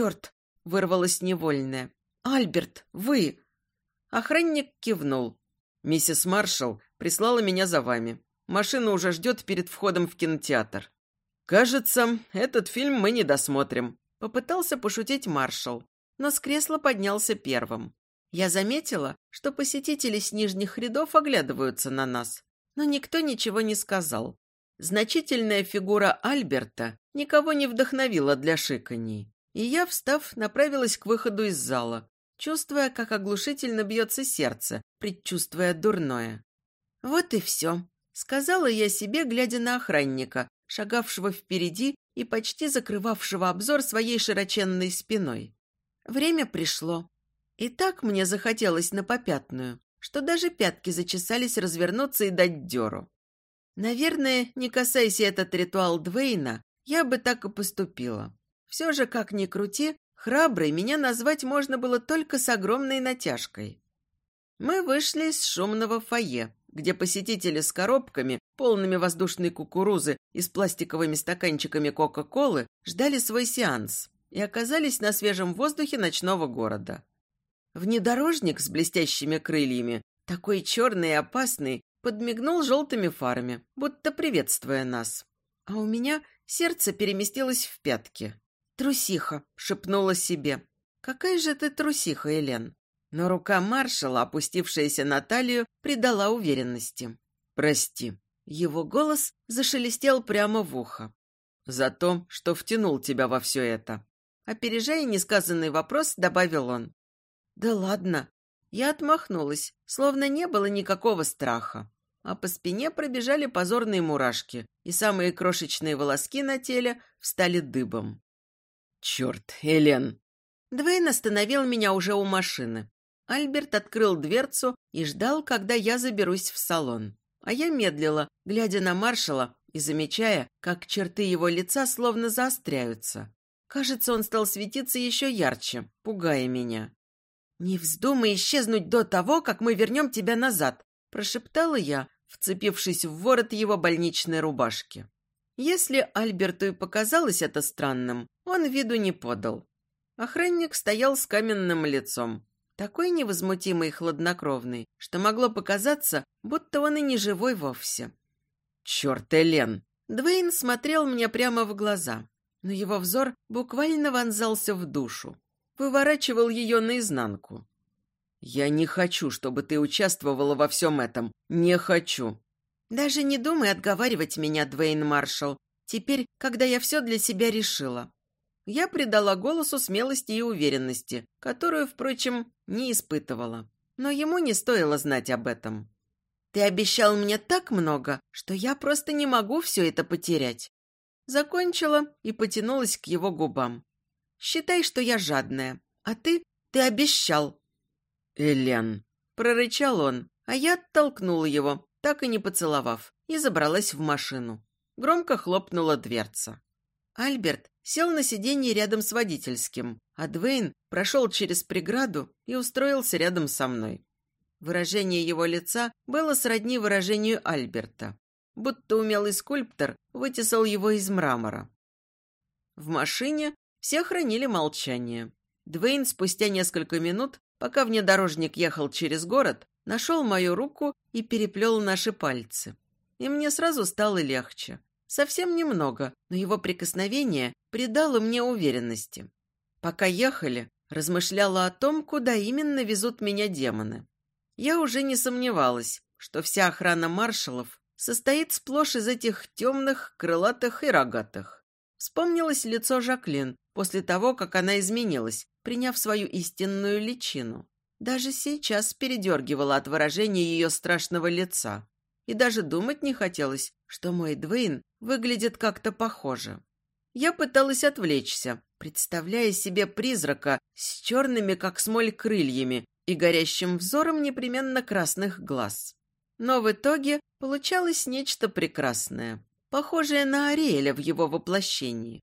черт!» — вырвалось невольное. «Альберт, вы!» Охранник кивнул. «Миссис Маршалл прислала меня за вами. Машина уже ждет перед входом в кинотеатр. Кажется, этот фильм мы не досмотрим», — попытался пошутить Маршалл, но с кресла поднялся первым. Я заметила, что посетители с нижних рядов оглядываются на нас, но никто ничего не сказал. Значительная фигура Альберта никого не вдохновила для шиканий, и я, встав, направилась к выходу из зала, чувствуя, как оглушительно бьется сердце, предчувствуя дурное. «Вот и все», — сказала я себе, глядя на охранника, шагавшего впереди и почти закрывавшего обзор своей широченной спиной. Время пришло. И так мне захотелось на попятную, что даже пятки зачесались развернуться и дать дёру. Наверное, не касаясь этот ритуал Двейна, я бы так и поступила. Все же, как ни крути, храброй меня назвать можно было только с огромной натяжкой. Мы вышли из шумного фойе, где посетители с коробками, полными воздушной кукурузы и с пластиковыми стаканчиками Кока-Колы, ждали свой сеанс и оказались на свежем воздухе ночного города. Внедорожник с блестящими крыльями, такой черный и опасный, подмигнул желтыми фарами, будто приветствуя нас. А у меня сердце переместилось в пятки. «Трусиха», — шепнула себе. «Какая же ты трусиха, Элен?» Но рука маршала, опустившаяся на талию, придала уверенности. «Прости». Его голос зашелестел прямо в ухо. «За то, что втянул тебя во все это». Опережая несказанный вопрос, добавил он. «Да ладно, я отмахнулась, словно не было никакого страха. А по спине пробежали позорные мурашки, и самые крошечные волоски на теле встали дыбом. «Черт, Элен!» Двейн остановил меня уже у машины. Альберт открыл дверцу и ждал, когда я заберусь в салон. А я медлила, глядя на маршала и замечая, как черты его лица словно заостряются. Кажется, он стал светиться еще ярче, пугая меня. «Не вздумай исчезнуть до того, как мы вернем тебя назад», прошептала я, вцепившись в ворот его больничной рубашки. Если Альберту и показалось это странным, он виду не подал. Охранник стоял с каменным лицом, такой невозмутимый и хладнокровный, что могло показаться, будто он и не живой вовсе. «Черт, Элен!» Двейн смотрел мне прямо в глаза, но его взор буквально вонзался в душу выворачивал ее наизнанку. «Я не хочу, чтобы ты участвовала во всем этом. Не хочу». «Даже не думай отговаривать меня, Двейн Маршалл. Теперь, когда я все для себя решила». Я придала голосу смелости и уверенности, которую, впрочем, не испытывала. Но ему не стоило знать об этом. «Ты обещал мне так много, что я просто не могу все это потерять». Закончила и потянулась к его губам. Считай, что я жадная. А ты... ты обещал». «Элен», — прорычал он, а я оттолкнула его, так и не поцеловав, и забралась в машину. Громко хлопнула дверца. Альберт сел на сиденье рядом с водительским, а Двейн прошел через преграду и устроился рядом со мной. Выражение его лица было сродни выражению Альберта, будто умелый скульптор вытесал его из мрамора. В машине все хранили молчание. Двейн спустя несколько минут, пока внедорожник ехал через город, нашел мою руку и переплел наши пальцы. И мне сразу стало легче. Совсем немного, но его прикосновение придало мне уверенности. Пока ехали, размышляла о том, куда именно везут меня демоны. Я уже не сомневалась, что вся охрана маршалов состоит сплошь из этих темных, крылатых и рогатых. Вспомнилось лицо Жаклин, после того, как она изменилась, приняв свою истинную личину. Даже сейчас передергивала от выражения ее страшного лица. И даже думать не хотелось, что мой Двейн выглядит как-то похоже. Я пыталась отвлечься, представляя себе призрака с черными, как смоль, крыльями и горящим взором непременно красных глаз. Но в итоге получалось нечто прекрасное, похожее на Ариэля в его воплощении.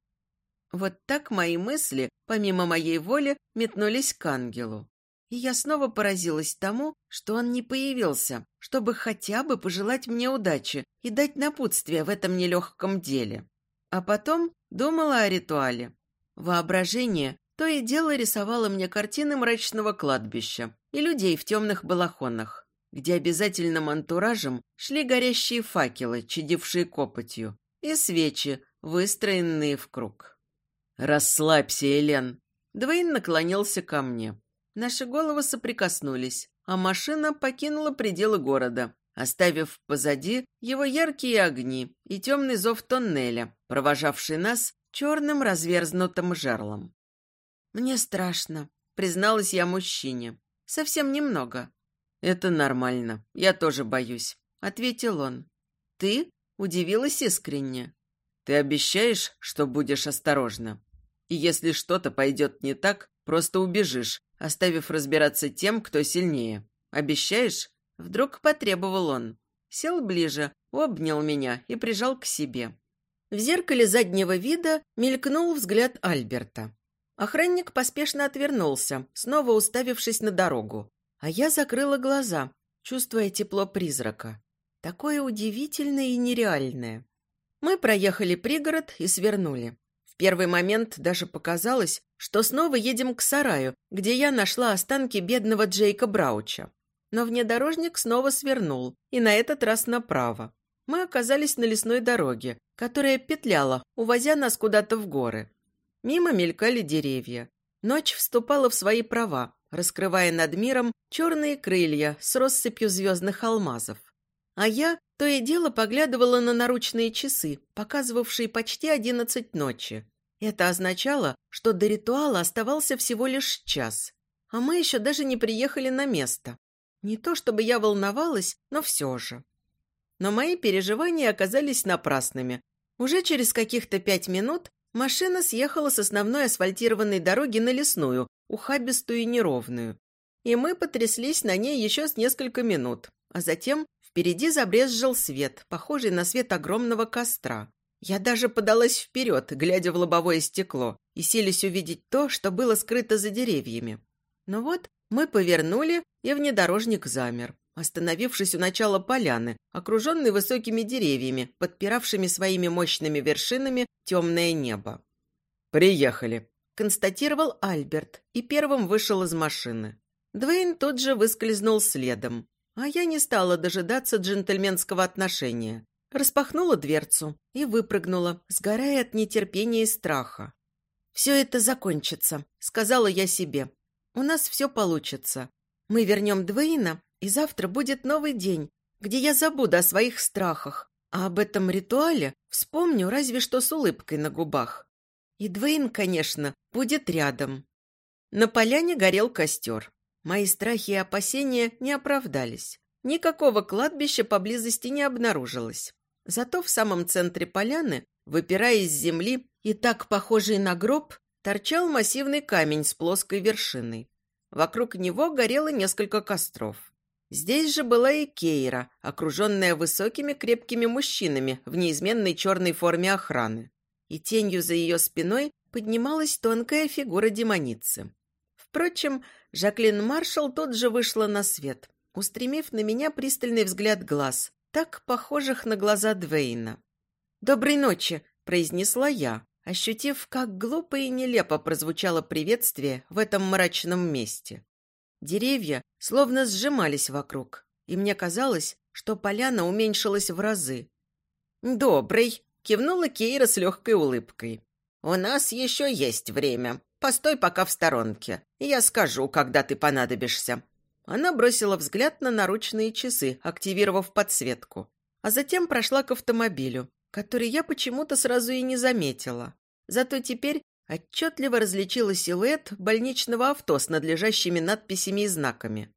Вот так мои мысли, помимо моей воли, метнулись к ангелу. И я снова поразилась тому, что он не появился, чтобы хотя бы пожелать мне удачи и дать напутствие в этом нелегком деле. А потом думала о ритуале. Воображение то и дело рисовала мне картины мрачного кладбища и людей в темных балахонах, где обязательным антуражем шли горящие факелы, чадившие копотью, и свечи, выстроенные в круг. «Расслабься, Элен!» Двейн наклонился ко мне. Наши головы соприкоснулись, а машина покинула пределы города, оставив позади его яркие огни и темный зов тоннеля, провожавший нас черным разверзнутым жерлом. «Мне страшно», — призналась я мужчине. «Совсем немного». «Это нормально. Я тоже боюсь», — ответил он. «Ты?» — удивилась искренне. «Ты обещаешь, что будешь осторожна? И если что-то пойдет не так, просто убежишь, оставив разбираться тем, кто сильнее. Обещаешь?» Вдруг потребовал он. Сел ближе, обнял меня и прижал к себе. В зеркале заднего вида мелькнул взгляд Альберта. Охранник поспешно отвернулся, снова уставившись на дорогу. А я закрыла глаза, чувствуя тепло призрака. Такое удивительное и нереальное. Мы проехали пригород и свернули. Первый момент даже показалось, что снова едем к сараю, где я нашла останки бедного Джейка Брауча. Но внедорожник снова свернул, и на этот раз направо. Мы оказались на лесной дороге, которая петляла, увозя нас куда-то в горы. Мимо мелькали деревья. Ночь вступала в свои права, раскрывая над миром черные крылья с россыпью звездных алмазов. А я то и дело поглядывала на наручные часы, показывавшие почти одиннадцать ночи. Это означало, что до ритуала оставался всего лишь час. А мы еще даже не приехали на место. Не то чтобы я волновалась, но все же. Но мои переживания оказались напрасными. Уже через каких-то пять минут машина съехала с основной асфальтированной дороги на лесную, ухабистую и неровную. И мы потряслись на ней еще с несколько минут, а затем впереди забрезжил свет, похожий на свет огромного костра. Я даже подалась вперед, глядя в лобовое стекло, и селись увидеть то, что было скрыто за деревьями. Но вот мы повернули, и внедорожник замер, остановившись у начала поляны, окруженной высокими деревьями, подпиравшими своими мощными вершинами темное небо. «Приехали», – констатировал Альберт и первым вышел из машины. Двейн тут же выскользнул следом, а я не стала дожидаться джентльменского отношения. Распахнула дверцу и выпрыгнула, сгорая от нетерпения и страха. «Все это закончится», – сказала я себе. «У нас все получится. Мы вернем Двейна, и завтра будет новый день, где я забуду о своих страхах, а об этом ритуале вспомню разве что с улыбкой на губах. И Двейн, конечно, будет рядом. На поляне горел костер. Мои страхи и опасения не оправдались. Никакого кладбища поблизости не обнаружилось. Зато в самом центре поляны, выпирая из земли и так похожий на гроб, торчал массивный камень с плоской вершиной. Вокруг него горело несколько костров. Здесь же была и Кейра, окруженная высокими крепкими мужчинами в неизменной черной форме охраны. И тенью за ее спиной поднималась тонкая фигура демоницы. Впрочем, Жаклин Маршалл тут же вышла на свет, устремив на меня пристальный взгляд глаз, так похожих на глаза Двейна. «Доброй ночи!» – произнесла я, ощутив, как глупо и нелепо прозвучало приветствие в этом мрачном месте. Деревья словно сжимались вокруг, и мне казалось, что поляна уменьшилась в разы. «Добрый!» – кивнула Кейра с легкой улыбкой. «У нас еще есть время. Постой пока в сторонке. Я скажу, когда ты понадобишься». Она бросила взгляд на наручные часы, активировав подсветку, а затем прошла к автомобилю, который я почему-то сразу и не заметила. Зато теперь отчетливо различила силуэт больничного авто с надлежащими надписями и знаками.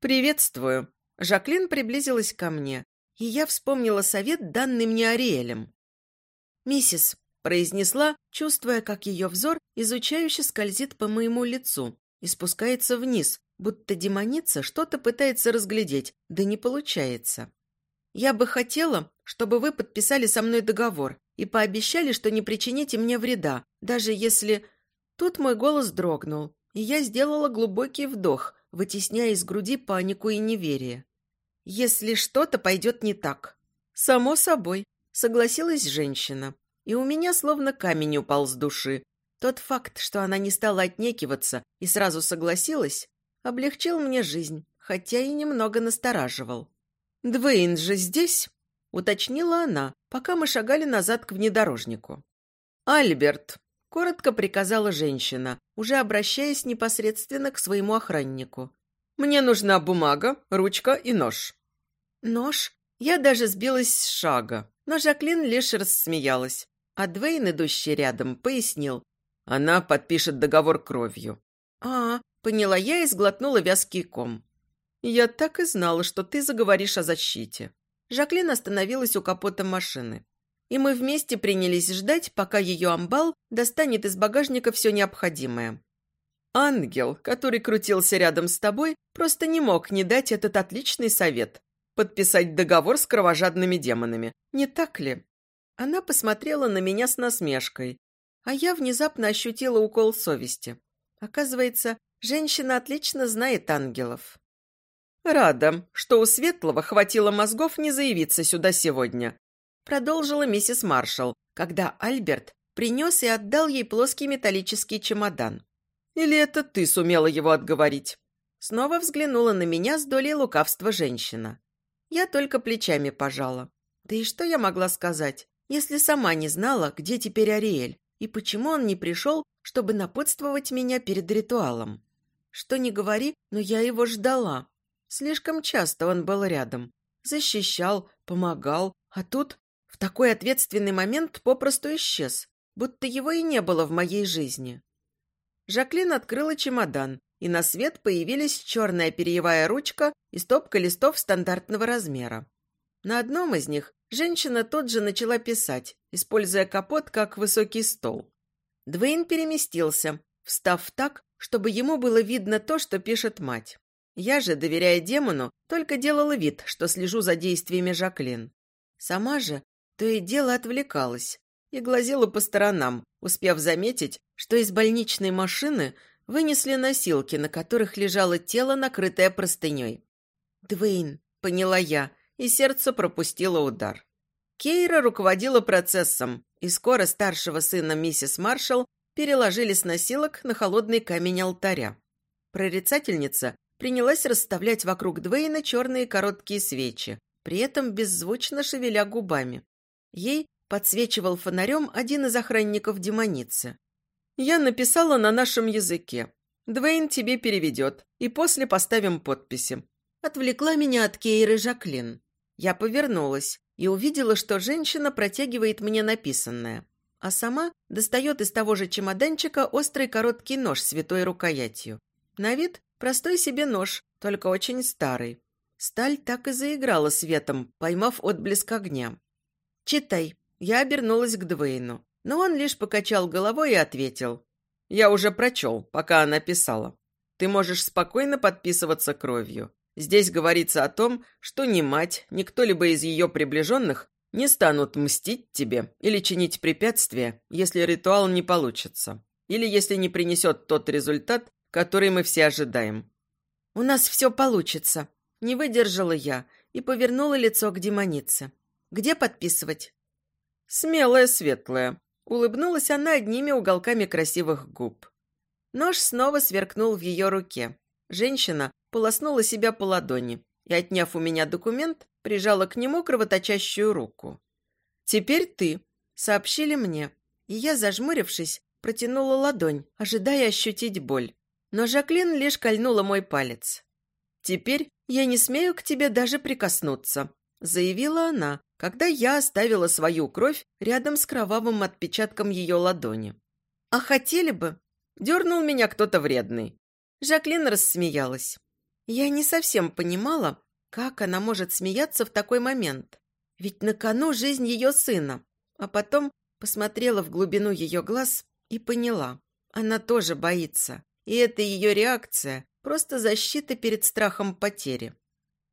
«Приветствую!» Жаклин приблизилась ко мне, и я вспомнила совет, данный мне Ариэлем. «Миссис», — произнесла, чувствуя, как ее взор изучающе скользит по моему лицу и спускается вниз, будто демоница что-то пытается разглядеть, да не получается. «Я бы хотела, чтобы вы подписали со мной договор и пообещали, что не причините мне вреда, даже если...» Тут мой голос дрогнул, и я сделала глубокий вдох, вытесняя из груди панику и неверие. «Если что-то пойдет не так». «Само собой», — согласилась женщина, и у меня словно камень упал с души. Тот факт, что она не стала отнекиваться и сразу согласилась, облегчил мне жизнь, хотя и немного настораживал. «Двейн же здесь?» — уточнила она, пока мы шагали назад к внедорожнику. «Альберт», — коротко приказала женщина, уже обращаясь непосредственно к своему охраннику. «Мне нужна бумага, ручка и нож». «Нож?» Я даже сбилась с шага, но Жаклин лишь рассмеялась, а Двейн, идущий рядом, пояснил. Она подпишет договор кровью. «А, поняла я и сглотнула вязкий ком. Я так и знала, что ты заговоришь о защите». Жаклин остановилась у капота машины. И мы вместе принялись ждать, пока ее амбал достанет из багажника все необходимое. Ангел, который крутился рядом с тобой, просто не мог не дать этот отличный совет – подписать договор с кровожадными демонами. Не так ли? Она посмотрела на меня с насмешкой, а я внезапно ощутила укол совести. Оказывается, женщина отлично знает ангелов. «Рада, что у Светлого хватило мозгов не заявиться сюда сегодня», продолжила миссис Маршалл, когда Альберт принес и отдал ей плоский металлический чемодан. «Или это ты сумела его отговорить?» Снова взглянула на меня с долей лукавства женщина. Я только плечами пожала. Да и что я могла сказать, если сама не знала, где теперь Ариэль? И почему он не пришел, чтобы напутствовать меня перед ритуалом? Что не говори, но я его ждала. Слишком часто он был рядом. Защищал, помогал, а тут в такой ответственный момент попросту исчез, будто его и не было в моей жизни. Жаклин открыла чемодан, и на свет появились черная перьевая ручка и стопка листов стандартного размера. На одном из них женщина тут же начала писать, используя капот как высокий стол. Двейн переместился, встав так, чтобы ему было видно то, что пишет мать. Я же, доверяя демону, только делала вид, что слежу за действиями Жаклин. Сама же то и дело отвлекалась и глазела по сторонам, успев заметить, что из больничной машины вынесли носилки, на которых лежало тело, накрытое простыней. «Двейн», — поняла я, и сердце пропустило удар. Кейра руководила процессом, и скоро старшего сына миссис Маршалл переложили с носилок на холодный камень алтаря. Прорицательница принялась расставлять вокруг Двейна черные короткие свечи, при этом беззвучно шевеля губами. Ей подсвечивал фонарем один из охранников демоницы. «Я написала на нашем языке. Двейн тебе переведет, и после поставим подписи». Отвлекла меня от Кейры Жаклин. Я повернулась и увидела, что женщина протягивает мне написанное, а сама достает из того же чемоданчика острый короткий нож с святой рукоятью. На вид простой себе нож, только очень старый. Сталь так и заиграла светом, поймав отблеск огня. «Читай». Я обернулась к Двейну, но он лишь покачал головой и ответил. «Я уже прочел, пока она писала. Ты можешь спокойно подписываться кровью. Здесь говорится о том, что ни мать, ни кто-либо из ее приближенных не станут мстить тебе или чинить препятствия, если ритуал не получится, или если не принесет тот результат, который мы все ожидаем. «У нас все получится», — не выдержала я и повернула лицо к демонице. «Где подписывать?» «Смелая, светлая», — улыбнулась она одними уголками красивых губ. Нож снова сверкнул в ее руке. Женщина полоснула себя по ладони и, отняв у меня документ, прижала к нему кровоточащую руку. «Теперь ты», — сообщили мне, и я, зажмурившись, протянула ладонь, ожидая ощутить боль. Но Жаклин лишь кольнула мой палец. «Теперь я не смею к тебе даже прикоснуться», — заявила она, когда я оставила свою кровь рядом с кровавым отпечатком ее ладони. «А хотели бы?» — дернул меня кто-то вредный. Жаклин рассмеялась. Я не совсем понимала, как она может смеяться в такой момент. Ведь на кону жизнь ее сына. А потом посмотрела в глубину ее глаз и поняла. Она тоже боится. И это ее реакция – просто защита перед страхом потери.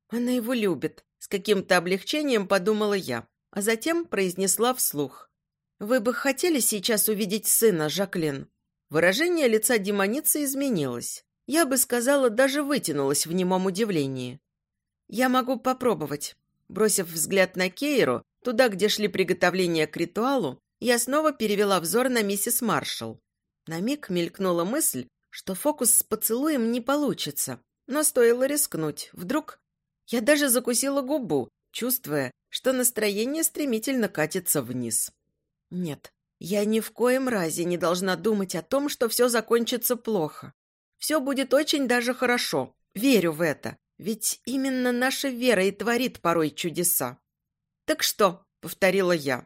Она его любит. С каким-то облегчением подумала я, а затем произнесла вслух. «Вы бы хотели сейчас увидеть сына, Жаклин?» Выражение лица демоницы изменилось. Я бы сказала, даже вытянулась в немом удивлении. «Я могу попробовать». Бросив взгляд на Кейру, туда, где шли приготовления к ритуалу, я снова перевела взор на миссис Маршалл. На миг мелькнула мысль, что фокус с поцелуем не получится, но стоило рискнуть. Вдруг я даже закусила губу, чувствуя, что настроение стремительно катится вниз. Нет, я ни в коем разе не должна думать о том, что все закончится плохо. Все будет очень даже хорошо. Верю в это. Ведь именно наша вера и творит порой чудеса. «Так что?» — повторила я.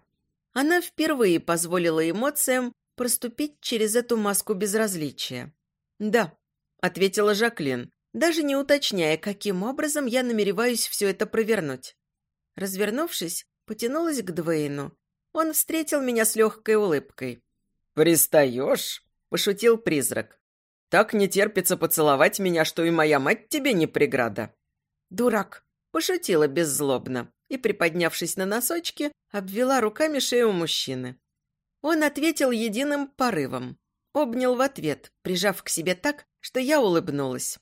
Она впервые позволила эмоциям проступить через эту маску безразличия. «Да», — ответила Жаклин, даже не уточняя, каким образом я намереваюсь все это провернуть. Развернувшись, потянулась к Двейну. Он встретил меня с легкой улыбкой. «Пристаешь?» – пошутил призрак. «Так не терпится поцеловать меня, что и моя мать тебе не преграда». «Дурак!» – пошутила беззлобно и, приподнявшись на носочки, обвела руками шею мужчины. Он ответил единым порывом. Обнял в ответ, прижав к себе так, что я улыбнулась.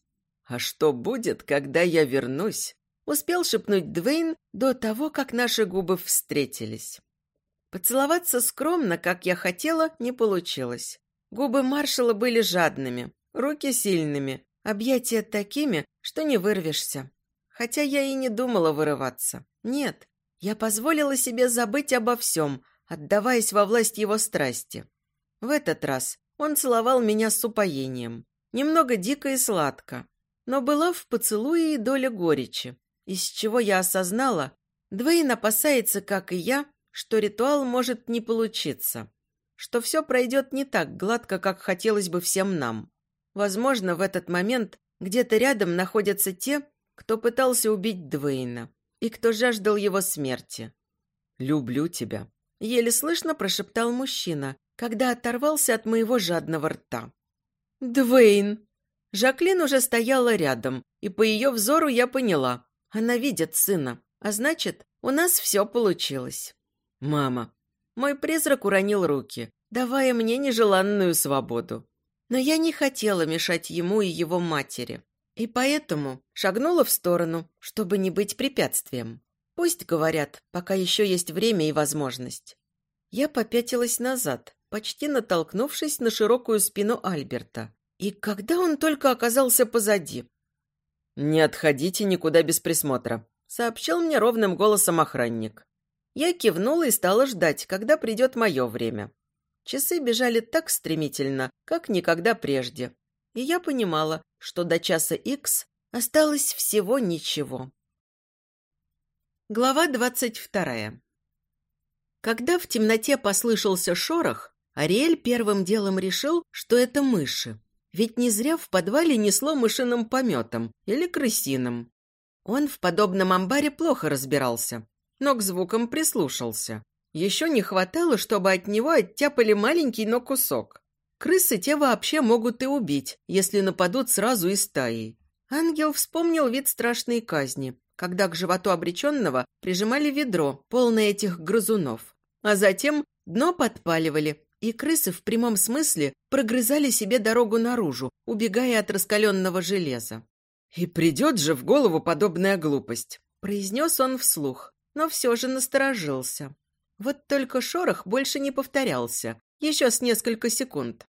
«А что будет, когда я вернусь?» Успел шепнуть Двейн до того, как наши губы встретились. Поцеловаться скромно, как я хотела, не получилось. Губы маршала были жадными, руки сильными, объятия такими, что не вырвешься. Хотя я и не думала вырываться. Нет, я позволила себе забыть обо всем, отдаваясь во власть его страсти. В этот раз он целовал меня с упоением. Немного дико и сладко. Но была в поцелуе и доля горечи, из чего я осознала, Двейн опасается, как и я, что ритуал может не получиться, что все пройдет не так гладко, как хотелось бы всем нам. Возможно, в этот момент где-то рядом находятся те, кто пытался убить Двейна и кто жаждал его смерти. «Люблю тебя», — еле слышно прошептал мужчина, когда оторвался от моего жадного рта. «Двейн!» Жаклин уже стояла рядом, и по ее взору я поняла. Она видит сына, а значит, у нас все получилось. «Мама!» Мой призрак уронил руки, давая мне нежеланную свободу. Но я не хотела мешать ему и его матери. И поэтому шагнула в сторону, чтобы не быть препятствием. Пусть говорят, пока еще есть время и возможность. Я попятилась назад, почти натолкнувшись на широкую спину Альберта. И когда он только оказался позади? «Не отходите никуда без присмотра», — сообщил мне ровным голосом охранник. Я кивнула и стала ждать, когда придет мое время. Часы бежали так стремительно, как никогда прежде. И я понимала, что до часа икс осталось всего ничего. Глава двадцать вторая. Когда в темноте послышался шорох, Ариэль первым делом решил, что это мыши. Ведь не зря в подвале несло мышиным пометом или крысиным. Он в подобном амбаре плохо разбирался, но к звукам прислушался. Еще не хватало, чтобы от него оттяпали маленький, но кусок. Крысы те вообще могут и убить, если нападут сразу из стаи. Ангел вспомнил вид страшной казни, когда к животу обреченного прижимали ведро, полное этих грызунов. А затем дно подпаливали, и крысы в прямом смысле прогрызали себе дорогу наружу, убегая от раскаленного железа. «И придет же в голову подобная глупость», – произнес он вслух, но все же насторожился. Вот только шорох больше не повторялся, еще с несколько секунд.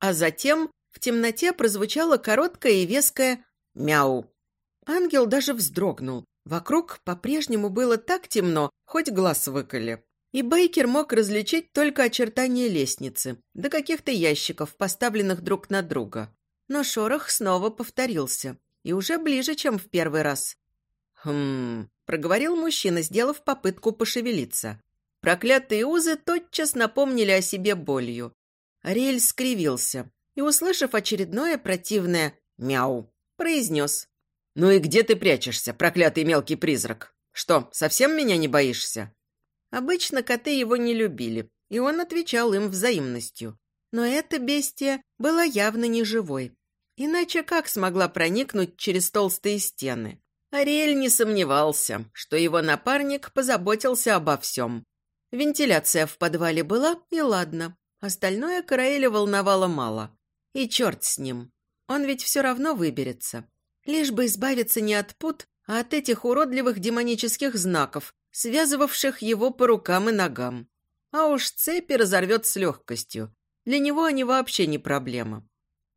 А затем в темноте прозвучало короткое и веское «мяу». Ангел даже вздрогнул. Вокруг по-прежнему было так темно, хоть глаз выколи. И Бейкер мог различить только очертания лестницы, до каких-то ящиков, поставленных друг на друга. Но шорох снова повторился, и уже ближе, чем в первый раз. «Хм...» – проговорил мужчина, сделав попытку пошевелиться. Проклятые узы тотчас напомнили о себе болью. Ариэль скривился и, услышав очередное противное «мяу», произнес. «Ну и где ты прячешься, проклятый мелкий призрак? Что, совсем меня не боишься?» Обычно коты его не любили, и он отвечал им взаимностью. Но эта бестия была явно не живой. Иначе как смогла проникнуть через толстые стены? Ариэль не сомневался, что его напарник позаботился обо всем. Вентиляция в подвале была, и ладно. Остальное Караэля волновало мало. И черт с ним. Он ведь все равно выберется. Лишь бы избавиться не от пут, а от этих уродливых демонических знаков, связывавших его по рукам и ногам. А уж цепи разорвет с легкостью. Для него они вообще не проблема.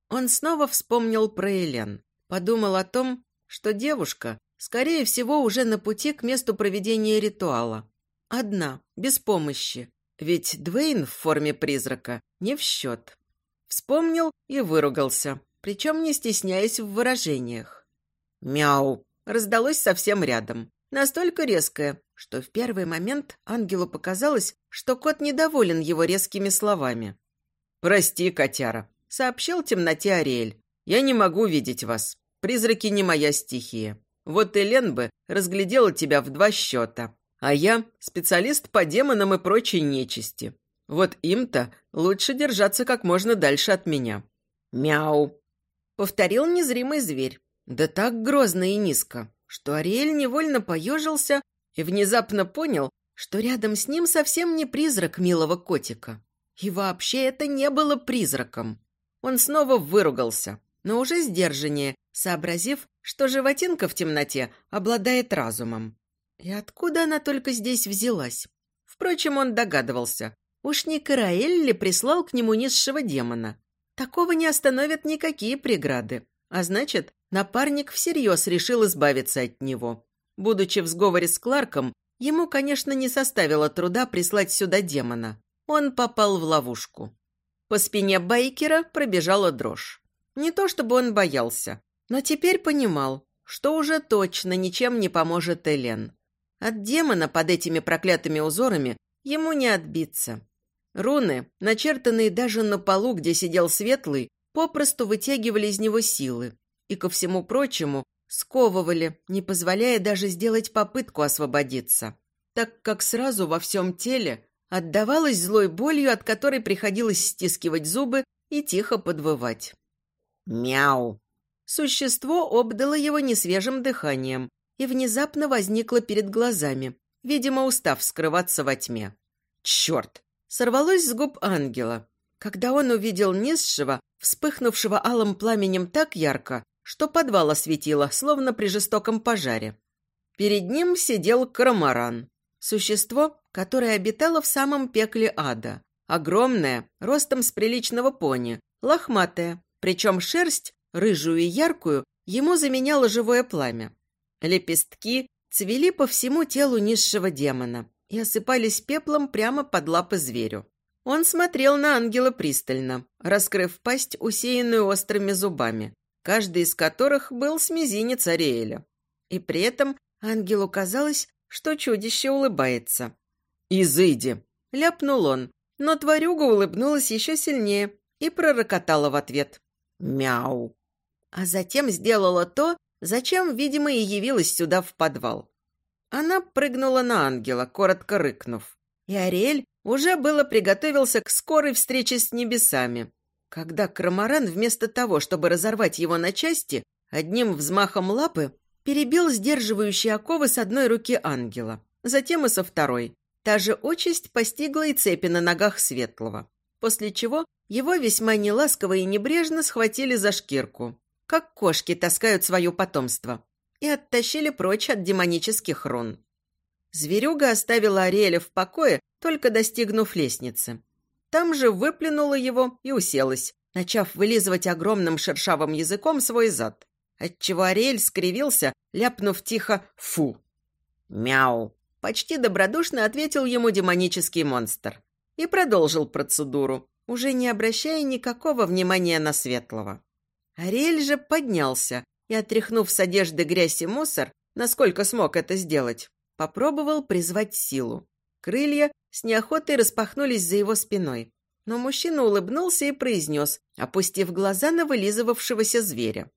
Он снова вспомнил про Элен. Подумал о том, что девушка, скорее всего, уже на пути к месту проведения ритуала. Одна, без помощи. Ведь Двейн в форме призрака не в счет. Вспомнил и выругался, причем не стесняясь в выражениях. «Мяу!» раздалось совсем рядом. Настолько резкое, что в первый момент ангелу показалось, что кот недоволен его резкими словами. «Прости, котяра», — сообщил темноте Ариэль. «Я не могу видеть вас. Призраки не моя стихия. Вот Элен бы разглядела тебя в два счета. А я специалист по демонам и прочей нечисти. Вот им-то лучше держаться как можно дальше от меня». «Мяу», — повторил незримый зверь. Да так грозно и низко, что Ариэль невольно поежился и внезапно понял, что рядом с ним совсем не призрак милого котика. И вообще это не было призраком. Он снова выругался, но уже сдержаннее, сообразив, что животинка в темноте обладает разумом. И откуда она только здесь взялась? Впрочем, он догадывался. Уж не Караэль ли прислал к нему низшего демона? Такого не остановят никакие преграды. А значит, напарник всерьез решил избавиться от него. Будучи в сговоре с Кларком, ему, конечно, не составило труда прислать сюда демона. Он попал в ловушку. По спине байкера пробежала дрожь. Не то чтобы он боялся, но теперь понимал, что уже точно ничем не поможет Элен. От демона под этими проклятыми узорами ему не отбиться. Руны, начертанные даже на полу, где сидел Светлый, попросту вытягивали из него силы и, ко всему прочему, сковывали, не позволяя даже сделать попытку освободиться, так как сразу во всем теле отдавалось злой болью, от которой приходилось стискивать зубы и тихо подвывать. «Мяу!» Существо обдало его несвежим дыханием и внезапно возникло перед глазами, видимо, устав скрываться во тьме. «Черт!» Сорвалось с губ ангела, когда он увидел низшего, вспыхнувшего алым пламенем так ярко, что подвал осветило, словно при жестоком пожаре. Перед ним сидел карамаран, существо, которое обитало в самом пекле ада. Огромное, ростом с приличного пони, лохматое, причем шерсть, рыжую и яркую, ему заменяло живое пламя. Лепестки цвели по всему телу низшего демона и осыпались пеплом прямо под лапы зверю. Он смотрел на ангела пристально, раскрыв пасть, усеянную острыми зубами каждый из которых был с мизинец Ариэля. И при этом ангелу казалось, что чудище улыбается. «Изыди!» – ляпнул он, но тварюга улыбнулась еще сильнее и пророкотала в ответ. «Мяу!» А затем сделала то, зачем, видимо, и явилась сюда в подвал. Она прыгнула на ангела, коротко рыкнув. И Ариэль уже было приготовился к скорой встрече с небесами, когда Крамаран вместо того, чтобы разорвать его на части, одним взмахом лапы перебил сдерживающие оковы с одной руки ангела, затем и со второй. Та же участь постигла и цепи на ногах Светлого, после чего его весьма неласково и небрежно схватили за шкирку, как кошки таскают свое потомство, и оттащили прочь от демонических рун. Зверюга оставила Ариэля в покое, только достигнув лестницы. Там же выплюнула его и уселась, начав вылизывать огромным шершавым языком свой зад, отчего Ариэль скривился, ляпнув тихо «фу». «Мяу!» – почти добродушно ответил ему демонический монстр и продолжил процедуру, уже не обращая никакого внимания на Светлого. Ариэль же поднялся и, отряхнув с одежды грязь и мусор, насколько смог это сделать, попробовал призвать силу. Крылья с неохотой распахнулись за его спиной. Но мужчина улыбнулся и произнес, опустив глаза на вылизывавшегося зверя.